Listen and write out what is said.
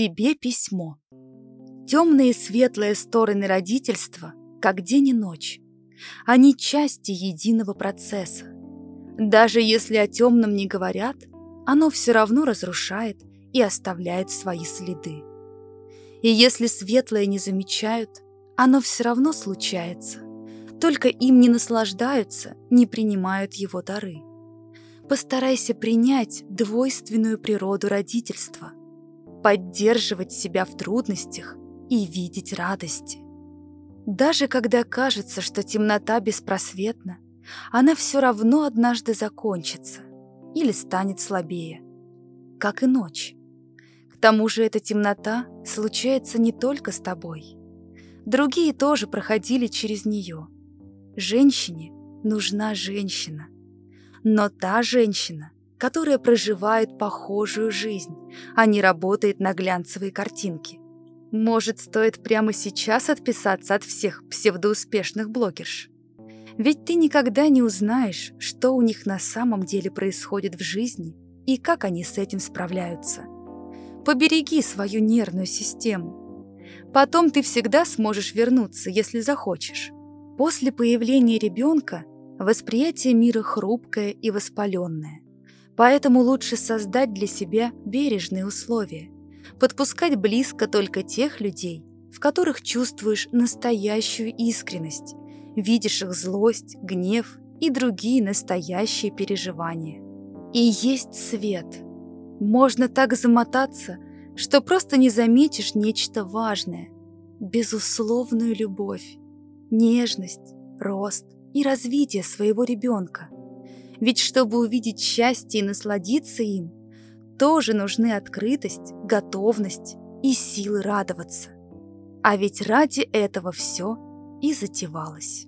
Тебе письмо. Темные и светлые стороны родительства, как день и ночь. Они части единого процесса. Даже если о темном не говорят, оно все равно разрушает и оставляет свои следы. И если светлое не замечают, оно все равно случается. Только им не наслаждаются, не принимают его дары. Постарайся принять двойственную природу родительства, поддерживать себя в трудностях и видеть радости. Даже когда кажется, что темнота беспросветна, она все равно однажды закончится или станет слабее, как и ночь. К тому же эта темнота случается не только с тобой. Другие тоже проходили через нее. Женщине нужна женщина. Но та женщина, которая проживает похожую жизнь, а не работает на глянцевые картинки. Может, стоит прямо сейчас отписаться от всех псевдоуспешных блогерш? Ведь ты никогда не узнаешь, что у них на самом деле происходит в жизни и как они с этим справляются. Побереги свою нервную систему. Потом ты всегда сможешь вернуться, если захочешь. После появления ребенка восприятие мира хрупкое и воспаленное. Поэтому лучше создать для себя бережные условия, подпускать близко только тех людей, в которых чувствуешь настоящую искренность, видишь их злость, гнев и другие настоящие переживания. И есть свет. Можно так замотаться, что просто не заметишь нечто важное. Безусловную любовь, нежность, рост и развитие своего ребенка. Ведь чтобы увидеть счастье и насладиться им, тоже нужны открытость, готовность и силы радоваться. А ведь ради этого все и затевалось.